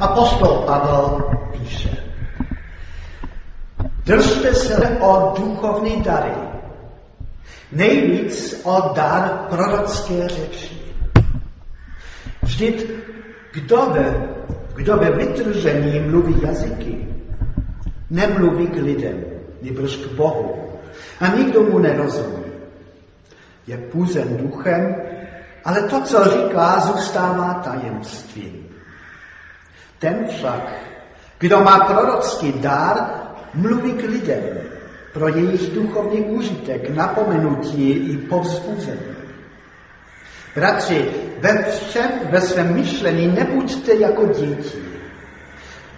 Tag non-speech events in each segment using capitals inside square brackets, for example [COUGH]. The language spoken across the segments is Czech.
Apostol Pavel píše, držte se o duchovní dary, nejvíc o dar prorocké řeči. Vždyť kdo ve, kdo ve vytržení mluví jazyky, nemluví k lidem, nebož k Bohu. A nikdo mu nerozumí. Je půzen duchem, ale to, co říká, zůstává tajemstvím. Ten však, kdo má prorocký dár, mluví k lidem pro jejich duchovní užitek, napomenutí i povzbuzení. Bratři, ve všem, ve svém myšlení nebuďte jako děti.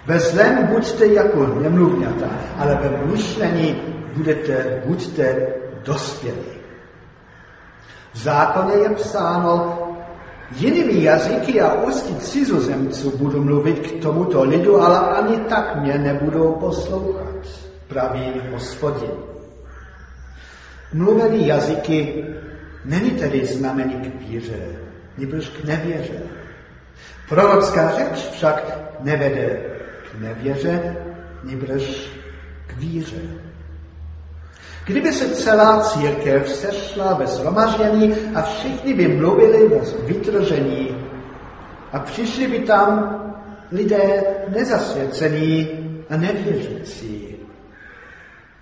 Ve zlém buďte jako nemluvňata, ale ve myšlení budete, buďte dospělí. V zákoně je psáno, jinými jazyky a ústy cizozemců budu mluvit k tomuto lidu, ale ani tak mě nebudou poslouchat, praví hospodin. Mluvený jazyky není tedy znamení k víře, nebož k nevěře. Prorocká řeč však nevede k nevěře, nebož k víře. Kdyby se celá církev sešla ve shromaždění a všichni by mluvili ve vytržení a přišli by tam lidé nezasvěcení a nevěřící.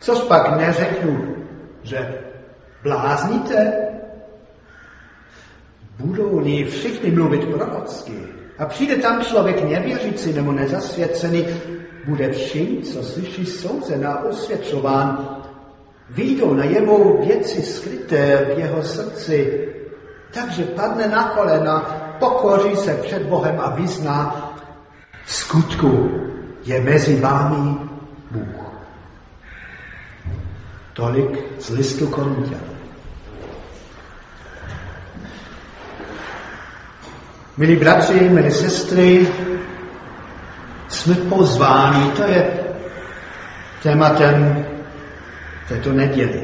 Což pak neřeknu, že blázníte? Budou-li všichni mluvit prorocky a přijde tam člověk nevěřící nebo nezasvěcený, bude vším, co slyší souzen a osvědčován, Výjdou na jeho věci skryté v jeho srdci, takže padne na kolena, pokoří se před Bohem a vyzná, v skutku je mezi vámi Bůh. Tolik z listu Korintia. Milí bratři, milí sestry, jsme pozváni, to je tématem této neděli.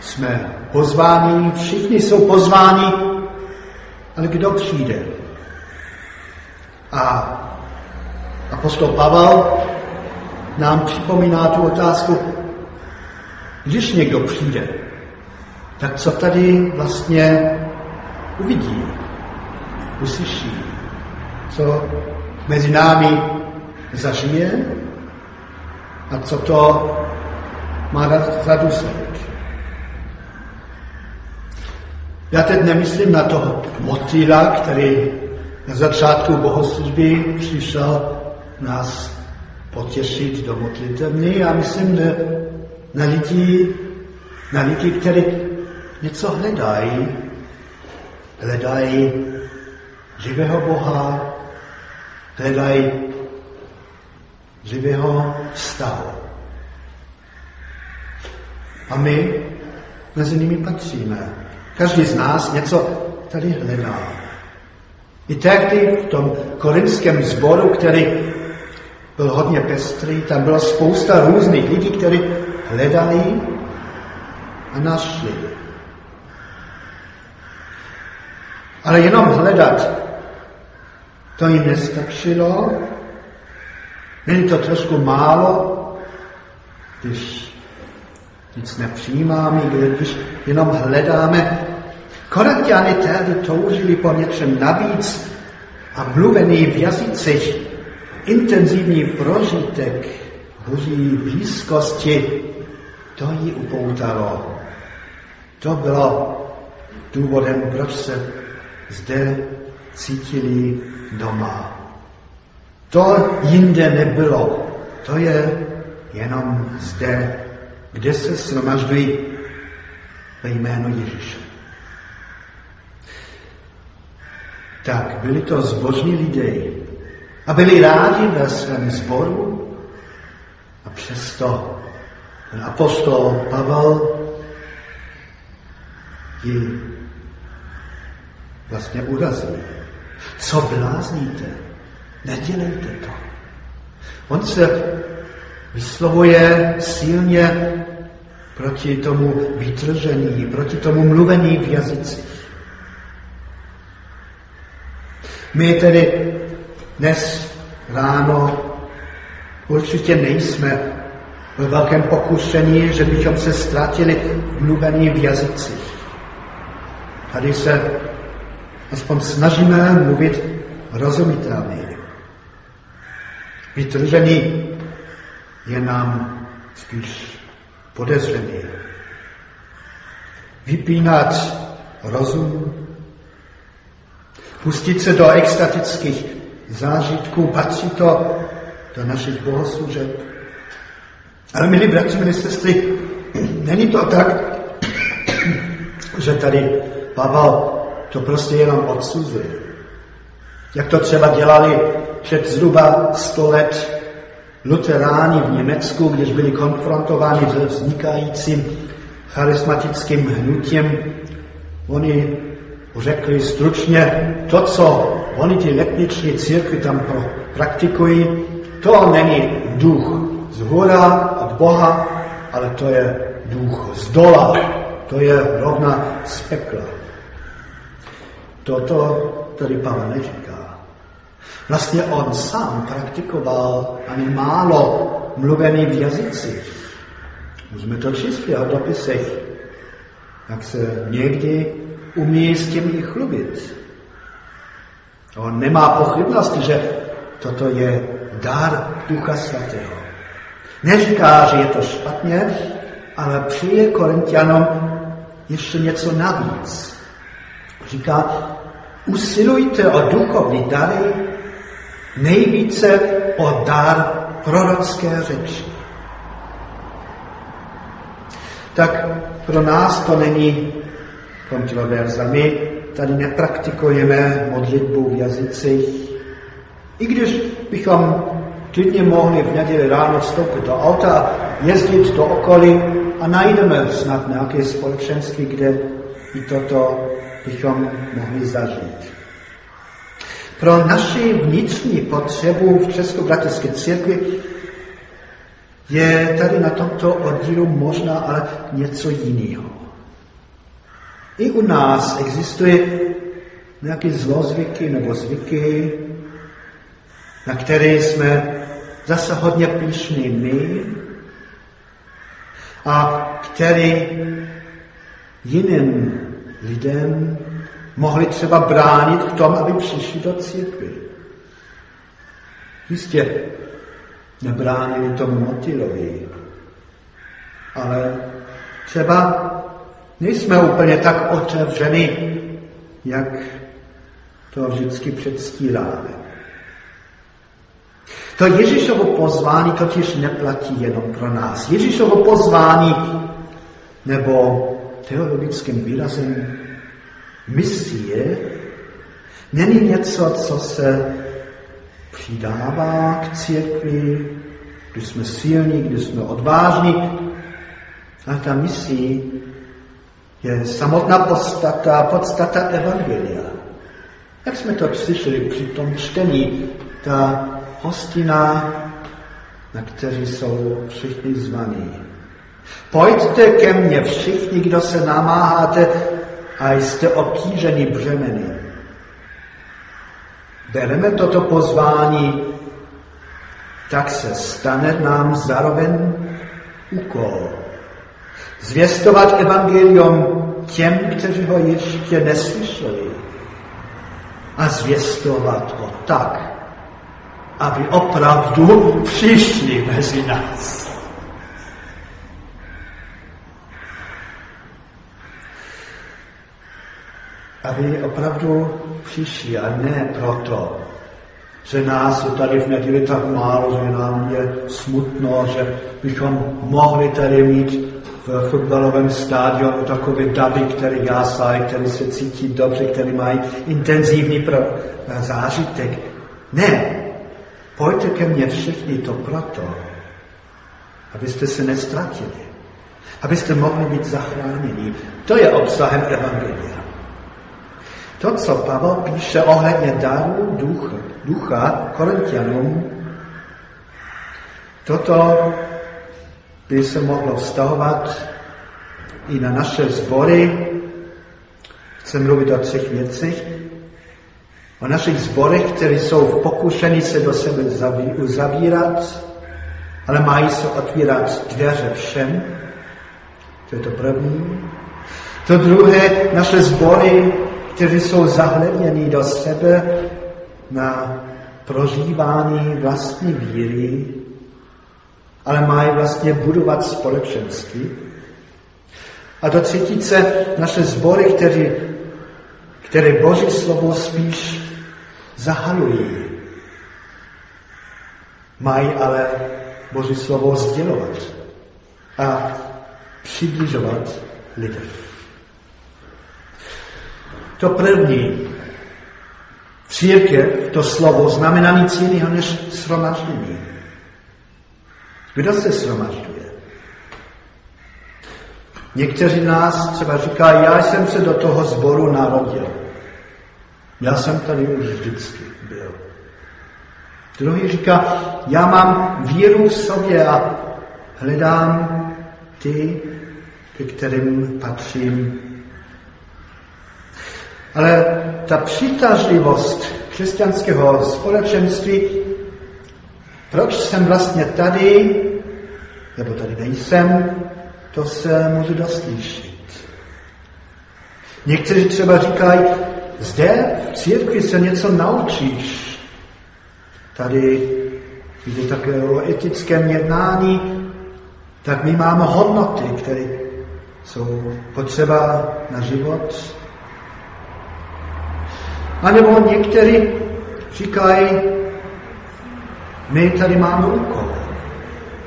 Jsme pozváni, všichni jsou pozváni, ale kdo přijde? A apostol Pavel nám připomíná tu otázku, když někdo přijde, tak co tady vlastně uvidí, uslyší, co mezi námi zažije a co to má za důsledek. Já teď nemyslím na toho motýla, který na začátku bohoslužby přišel nás potěšit do modlitevny. Já myslím na lidi, na lidi, kteří něco hledají. Hledají živého Boha, hledají živého vztahu. A my mezi nimi patříme. Každý z nás něco tady hledá. I tehdy v tom korinském sboru, který byl hodně pestrý, tam byla spousta různých lidí, kteří hledali a našli. Ale jenom hledat, to jim nestačilo. Není to trošku málo, když nic nepřijímáme, když jenom hledáme. Korintiany tehdy toužili po něčem navíc a mluvený v jazycích intenzivní prožitek boží blízkosti, to ji upoutalo. To bylo důvodem, proč se zde cítili doma. To jinde nebylo. To je jenom zde kde se shromažďují ve jméno Ježíše. Tak byli to zbožní lidé a byli rádi ve svém sboru a přesto ten apostol Pavel ji vlastně urazil. Co blázníte? Nedělejte to. On se vyslovuje silně proti tomu vytržení, proti tomu mluvení v jazycích. My tedy Dnes ráno určitě nejsme ve velkém pokušení, že bychom se ztratili v mluvení v jazycích. Tady se aspoň snažíme mluvit rozumitelně. Vytržení je nám spíš podezřený. Vypínat rozum, pustit se do extatických zážitků, patří to do našich bohoslužeb. Ale milí bratři, milí sestry, [CLEARS THROAT] není to tak, [CLEARS THROAT] že tady Pavel to prostě jenom odsuzuje. Jak to třeba dělali před zhruba 100 let luteráni v Německu, když byli konfrontováni s vznikajícím charismatickým hnutím, oni řekli stručně, to, co oni ty letniční církvy tam praktikují, to není duch z hora od Boha, ale to je duch z dola, to je rovna z pekla. Toto tady Pavel neříká. Vlastně on sám praktikoval ani málo mluvený v jazycích. Můžeme to číst v jeho dopisech, jak se někdy umí s tím i chlubit. On nemá pochybnosti, že toto je dar Ducha Svatého. Neříká, že je to špatně, ale přijde Korintianom ještě něco navíc. Říká, usilujte o duchovní dary, nejvíce o dar prorocké řeči. Tak pro nás to není kontroverza. My tady nepraktikujeme modlitbu v jazycích, i když bychom klidně mohli v neděli ráno vstoupit do auta, jezdit do okolí a najdeme snad nějaké společenství, kde i toto bychom mohli zažít. Pro naši vnitřní potřebu v Českobratrské církvi je tady na tomto oddílu možná ale něco jiného. I u nás existuje nějaké zlozvyky nebo zvyky, na které jsme zase hodně píšní my a který jiným lidem mohli třeba bránit v tom, aby přišli do církvy. Jistě nebránili tomu motilovi, ale třeba nejsme úplně tak otevřeni, jak to vždycky předstíráme. To Ježíšovo pozvání totiž neplatí jenom pro nás. Ježíšovo pozvání nebo teologickým výrazem misie není něco, co se přidává k církvi, když jsme silní, když jsme odvážní, ale ta misie je samotná podstata, podstata Evangelia. Jak jsme to slyšeli při tom čtení, ta hostina, na kteří jsou všichni zvaní. Pojďte ke mně všichni, kdo se namáháte a jste obtíženi břemeny. Bereme toto pozvání, tak se stane nám zároveň úkol. Zvěstovat evangelium těm, kteří ho ještě neslyšeli. A zvěstovat ho tak, aby opravdu přišli mezi nás. Aby opravdu přišli a ne proto, že nás je tady v neděli tak málo, že nám je smutno, že bychom mohli tady mít v fotbalovém stádionu takové davy, které jásají, které se cítí dobře, které mají intenzivní zážitek. Ne, Pojďte ke mně všichni to proto, abyste se nestratili, abyste mohli být zachráněni. To je obsahem Evangelia. To, co Pavel píše ohledně daru ducha, ducha Korintianům, toto by se mohlo vztahovat i na naše zbory. Chcem mluvit o třech věcech. o našich zborech, které jsou pokušení se do sebe uzavírat, ale mají se otvírat dveře všem. To je to první. To druhé, naše sbory, které jsou zahleděny do sebe na prožívání vlastní víry, ale mají vlastně budovat společenství. A do třetice naše sbory, které, které Boží slovo spíš zahalují, mají ale Boží slovo sdělovat a přibližovat lidem. To první, církev, to slovo znamená nic jiného než shromaždění. Kdo se shromažďuje? Někteří nás třeba říkají, já jsem se do toho sboru narodil. Já jsem tady už vždycky byl. Druhý říká, já mám víru v sobě a hledám ty, ke kterým patřím. Ale ta přitažlivost křesťanského společenství, proč jsem vlastně tady, nebo tady nejsem, to se může doslíšit. Někteří třeba říkají, zde v církvi se něco naučíš, Tady jde také o etickém jednání, tak my máme hodnoty, které jsou potřeba na život. A nebo někteří říkají, my tady máme úkol,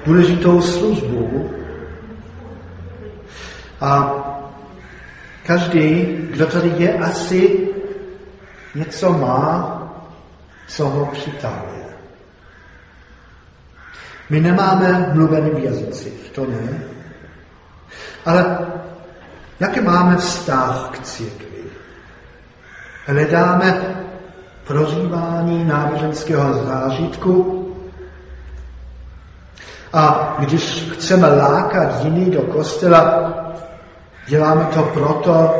důležitou službu. A každý, kdo tady je, asi něco má, co ho přitahuje. My nemáme mluvený v jazycích, to ne. Ale jaký máme vztah k církvi? Hledáme prožívání náboženského zážitku a když chceme lákat jiný do kostela, děláme to proto,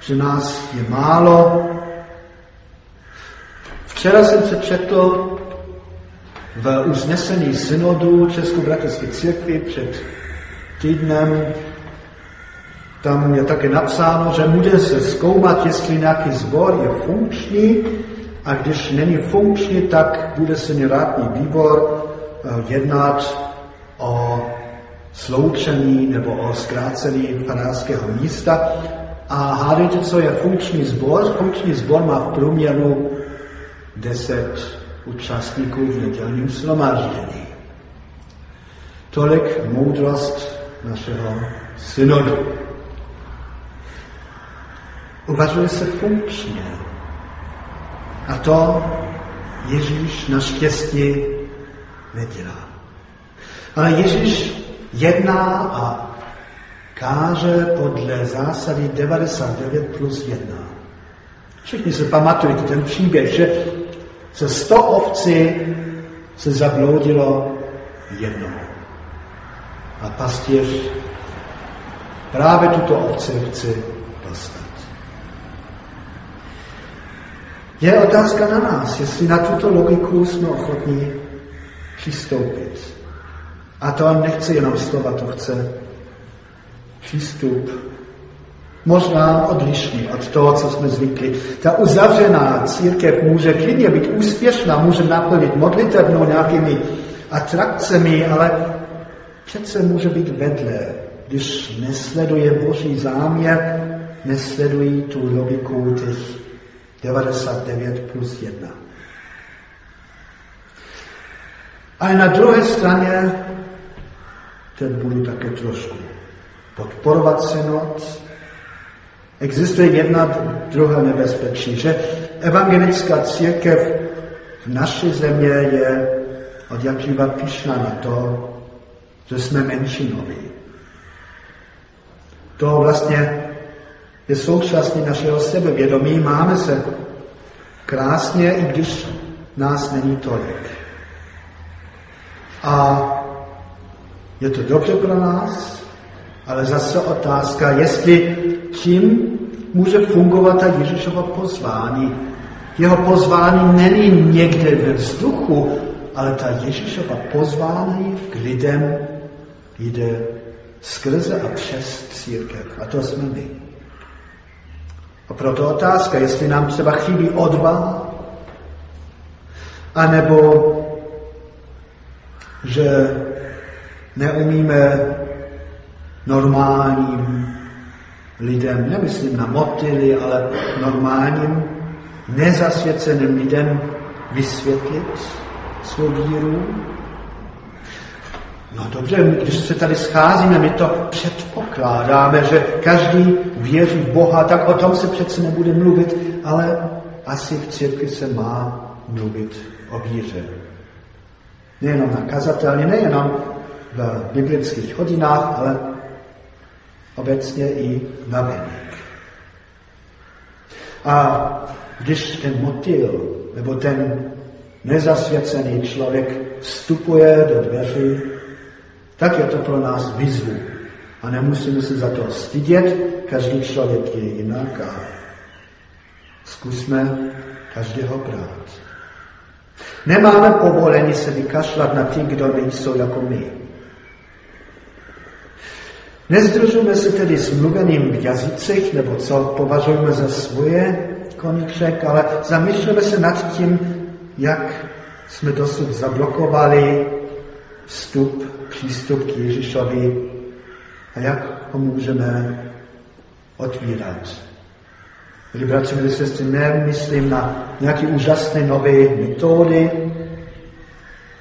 že nás je málo. Včera jsem se četl v usnesení synodu Českobratrské církvy před týdnem tam je také napsáno, že bude se zkoumat, jestli nějaký zbor je funkční a když není funkční, tak bude se nerádný výbor eh, jednat o sloučení nebo o zkrácení farářského místa. A hádejte, co je funkční zbor? Funkční zbor má v průměru 10 účastníků v nedělním shromáždění. Tolik moudrost našeho synodu. Uvažuje se funkčně. A to Ježíš naštěstí nedělá. Ale Ježíš jedná a káže podle zásady 99 plus 1. Všichni se pamatujete ten příběh, že ze sto ovcí se zabloudilo jedno. A pastěř právě tuto ovci chce dostat. Je otázka na nás, jestli na tuto logiku jsme ochotní přistoupit. A to nechce jenom slova, to chce přístup možná odlišný od toho, co jsme zvykli. Ta uzavřená církev může klidně být úspěšná, může naplnit modlitevnou nějakými atrakcemi, ale přece může být vedle, když nesleduje Boží záměr, nesledují tu logiku těch 99 plus 1. Ale na druhé straně, teď budu také trošku podporovat synod, Existuje jedna druhá nebezpečí, že evangelická církev v naší země je od jak živa pišná na to, že jsme menšinoví. To vlastně je součástí našeho sebevědomí. Máme se krásně, i když nás není tolik. A je to dobře pro nás, ale zase otázka, jestli tím může fungovat ta Ježíšova pozvání Jeho pozvání není někde ve vzduchu, ale ta Ježíšova pozvání k lidem jde skrze a přes církev. A to jsme my. A proto otázka, jestli nám třeba chybí odvaha, anebo že neumíme normálním lidem, nemyslím na motily, ale normálním, nezasvěceným lidem vysvětlit svou víru. No dobře, když se tady scházíme, my to předpokládáme, že každý věří v Boha, tak o tom se přece nebude mluvit, ale asi v církvi se má mluvit o víře. Nejenom na kazatelně, nejenom v biblických hodinách, ale obecně i na venek. A když ten motil nebo ten nezasvěcený člověk vstupuje do dveří, tak je to pro nás výzvu. A nemusíme se za to stydět, každý člověk je jinak a zkusme každého brát. Nemáme povolení se vykašlat na ty, kdo nejsou jako my. Nezdržujeme se tedy s mluvením v jazycích, nebo co považujeme za svoje koníček, ale zamýšlíme se nad tím, jak jsme dosud zablokovali vstup, přístup k Ježíšovi a jak ho můžeme otvírat. Milí bratři, milí sestry, nemyslím na nějaké úžasné nové metody,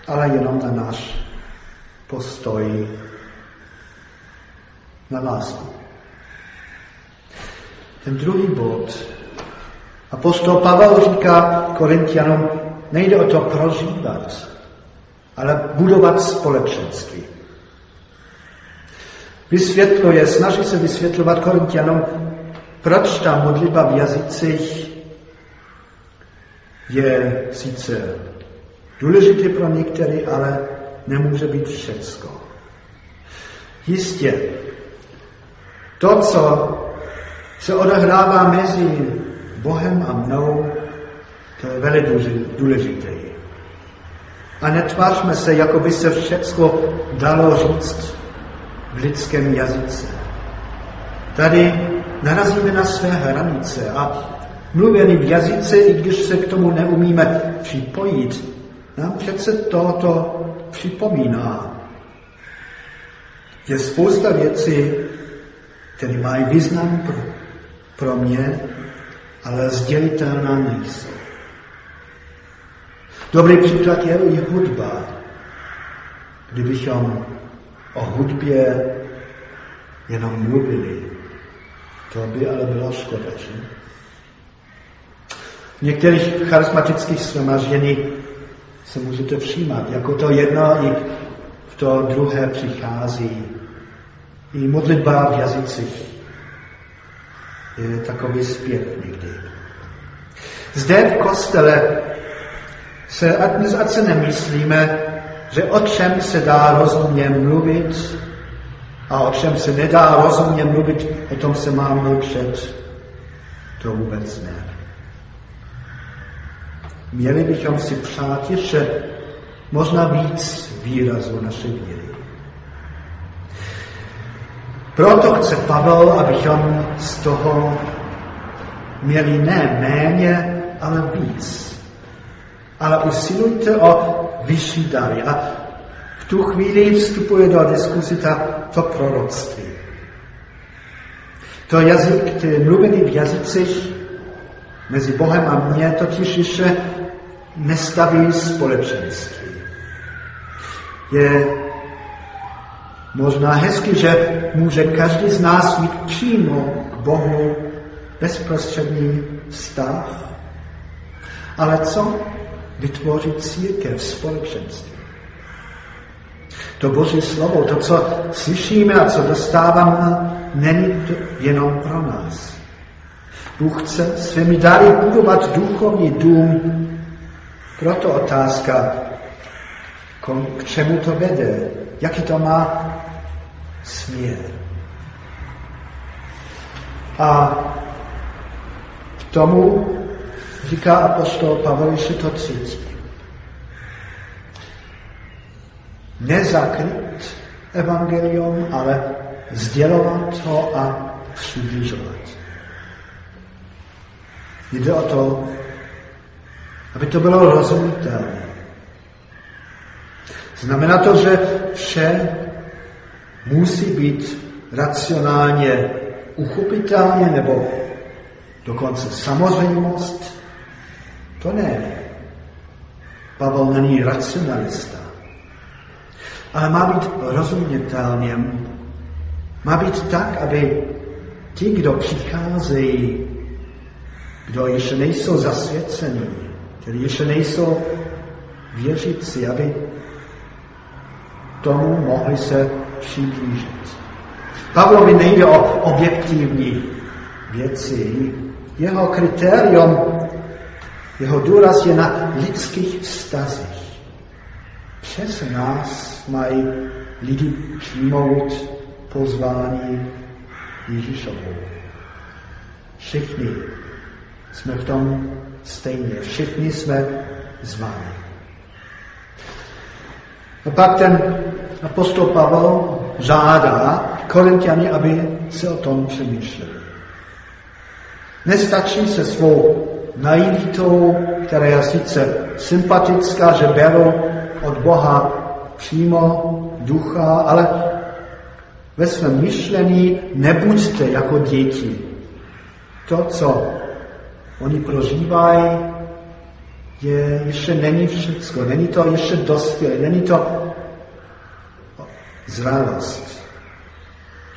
ale jenom na náš postoj na lásku. Ten druhý bod. Apostol Pavel říká Korintianům, nejde o to prožívat, ale budovat společenství. Vysvětluje, snaží se vysvětlovat Korintianům, proč ta modlitba v jazycích je sice důležitý pro některé, ale nemůže být všecko. Jistě, to, co se odehrává mezi Bohem a mnou, to je velmi důležité. A netvářme se, jako by se všechno dalo říct v lidském jazyce. Tady narazíme na své hranice a mluvěný v jazyce, i když se k tomu neumíme připojit, nám přece toto připomíná. Je spousta věcí, které mají význam pro, pro mě, ale sdělitelná nejsou. Dobrý příklad je i hudba. Kdybychom o hudbě jenom mluvili, to by ale bylo škoda, že? V některých charismatických shromaždění se můžete všímat, jako to jedno i v to druhé přichází i modlitba v jazycích je takový zpěv někdy. Zde v kostele se, ať se nemyslíme, že o čem se dá rozumně mluvit a o čem se nedá rozumně mluvit, o tom se má mlčet. To vůbec ne. Měli bychom si přát ještě možná víc výrazu naše víry. Proto chce Pavel, abychom z toho měli ne méně, ale víc. Ale usilujte o vyšší dary. A v tu chvíli vstupuje do diskuzi ta, to proroctví. To jazyk, ty mluvený v jazycích mezi Bohem a mě totiž ještě nestaví společenství. Je Možná hezky, že může každý z nás mít přímo k Bohu bezprostřední vztah. Ale co vytvořit církev, společenství? To Boží slovo, to, co slyšíme a co dostáváme, není jenom pro nás. Bůh chce svými dary budovat duchovní dům. Proto otázka, k čemu to vede, jaký to má směr. A k tomu Říká apostol Pavel ještě to třetí. Nezakryt evangelium, ale sdělovat ho a přibližovat. Jde o to, aby to bylo rozumitelné. Znamená to, že vše musí být racionálně uchopitelně nebo dokonce samozřejmost. To ne. Pavel není racionalista. Ale má být rozumětelně. Má být tak, aby ti, kdo přicházejí, kdo ještě nejsou zasvěcení, kteří ještě nejsou věřící, aby tomu mohli se přiblížit. Pavlovi nejde o objektivní věci. Jeho kritérium, jeho důraz je na lidských vztazích. Přes nás mají lidi přijmout pozvání Ježíšovou. Všichni jsme v tom stejně. Všichni jsme zváni. A pak ten apostol Pavel žádá Korintiani, aby se o tom přemýšleli. Nestačí se svou naivitou, která je sice sympatická, že berou od Boha přímo ducha, ale ve svém myšlení nebuďte jako děti. To, co oni prožívají, je, ještě není všecko, není to ještě dospělé, není to zralost.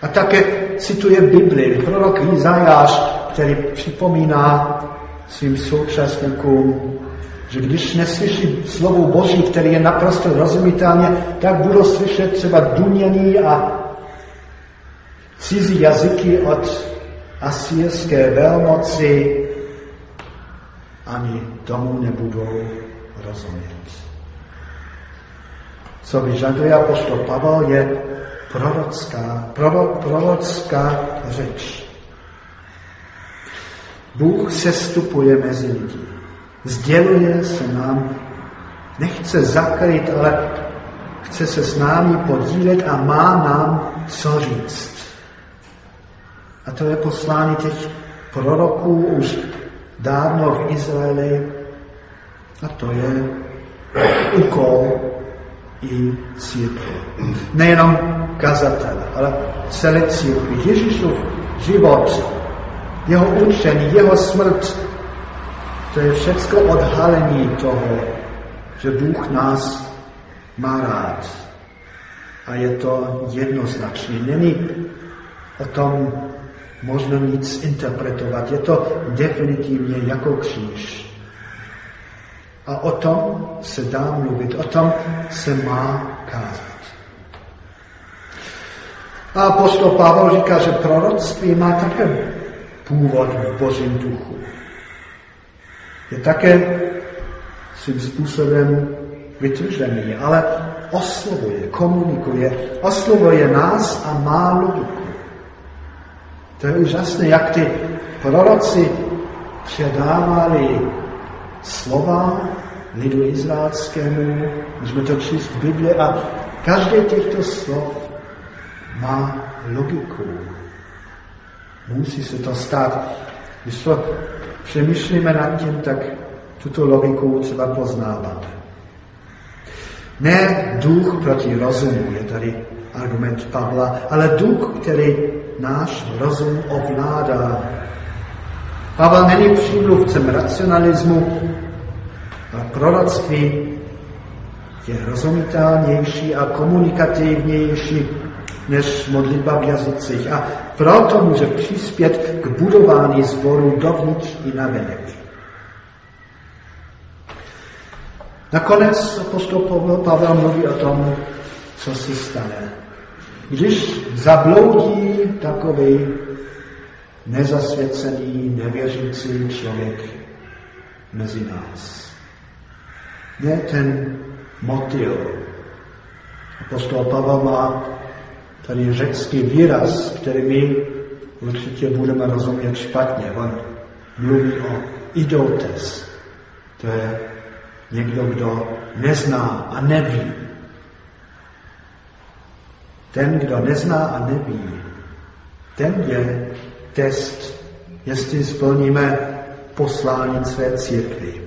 A také cituje Bibli, prorok Izajáš, který připomíná svým současníkům, že když neslyší slovo Boží, který je naprosto rozumitelně, tak budou slyšet třeba dunění a cizí jazyky od asýrské velmoci, ani tomu nebudou rozumět. Co vyžaduje apostol Pavel je prorocká, proro, prorocká řeč. Bůh se stupuje mezi lidi. Sděluje se nám, nechce zakryt, ale chce se s námi podílet a má nám co říct. A to je poslání těch proroků už dávno v Izraeli. A to je úkol i církve. Nejenom kazatele, ale celé církve. Ježíšův život, jeho učení, jeho smrt, to je všecko odhalení toho, že Bůh nás má rád. A je to jednoznačné. Není o tom možno nic interpretovat. Je to definitivně jako kříž. A o tom se dá mluvit, o tom se má kázat. A apostol Pavel říká, že proroctví má také původ v božím duchu. Je také svým způsobem vytržený, ale oslovuje, komunikuje, oslovuje nás a má logiku. To je úžasné, jak ty proroci předávali slova lidu izraelskému, můžeme to číst v Bibli a každé těchto slov má logiku. Musí se to stát. Když to přemýšlíme nad tím, tak tuto logiku třeba poznáváme. Ne duch proti rozumu, je tady argument Pavla, ale duch, který náš rozum ovládá. Pavel není přímluvcem racionalismu, ale proroctví je rozumitelnější a komunikativnější než modlitba v jazycích a proto může přispět k budování zboru dovnitř i na venek. Nakonec apostol Pavel mluví o tom, co se stane. Když zabloudí takový nezasvěcený, nevěřící člověk mezi nás. Ne ten motil. Apostol Pavel má tady řecký výraz, který my určitě budeme rozumět špatně. On mluví o idotes. To je někdo, kdo nezná a neví. Ten, kdo nezná a neví, ten je test, jestli splníme poslání své církvy.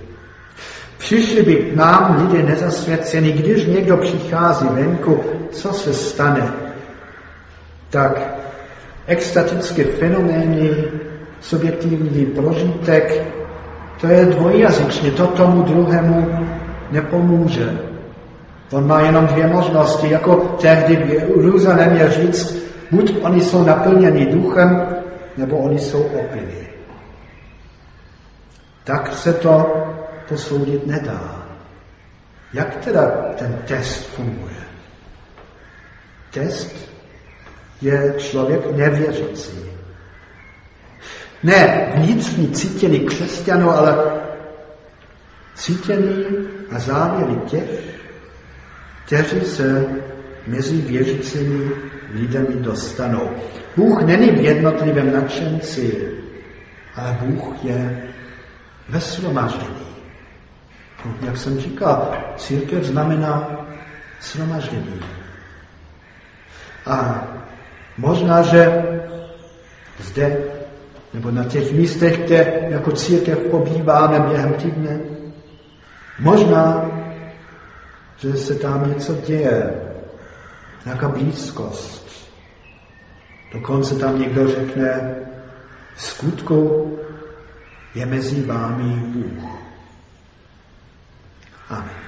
Přišli by k nám lidé nezasvěcení, když někdo přichází venku, co se stane? Tak extatické fenomény, subjektivní prožitek, to je dvojjazyčně, to tomu druhému nepomůže. On má jenom dvě možnosti, jako tehdy v Jeruzalém je říct, buď oni jsou naplněni duchem, nebo oni jsou opilí. Tak se to posoudit nedá. Jak teda ten test funguje? Test je člověk nevěřící. Ne vnitřní cítění křesťanů, ale cítění a závěry těch, kteří se mezi věřícími lidmi dostanou. Bůh není v jednotlivém nadšenci, ale Bůh je ve shromaždění. Jak jsem říkal, církev znamená shromaždění. A možná, že zde nebo na těch místech, kde jako církev pobýváme během týdne, možná, že se tam něco děje, nějaká blízkost. Dokonce tam někdo řekne, v skutku je mezi vámi Bůh. Amen.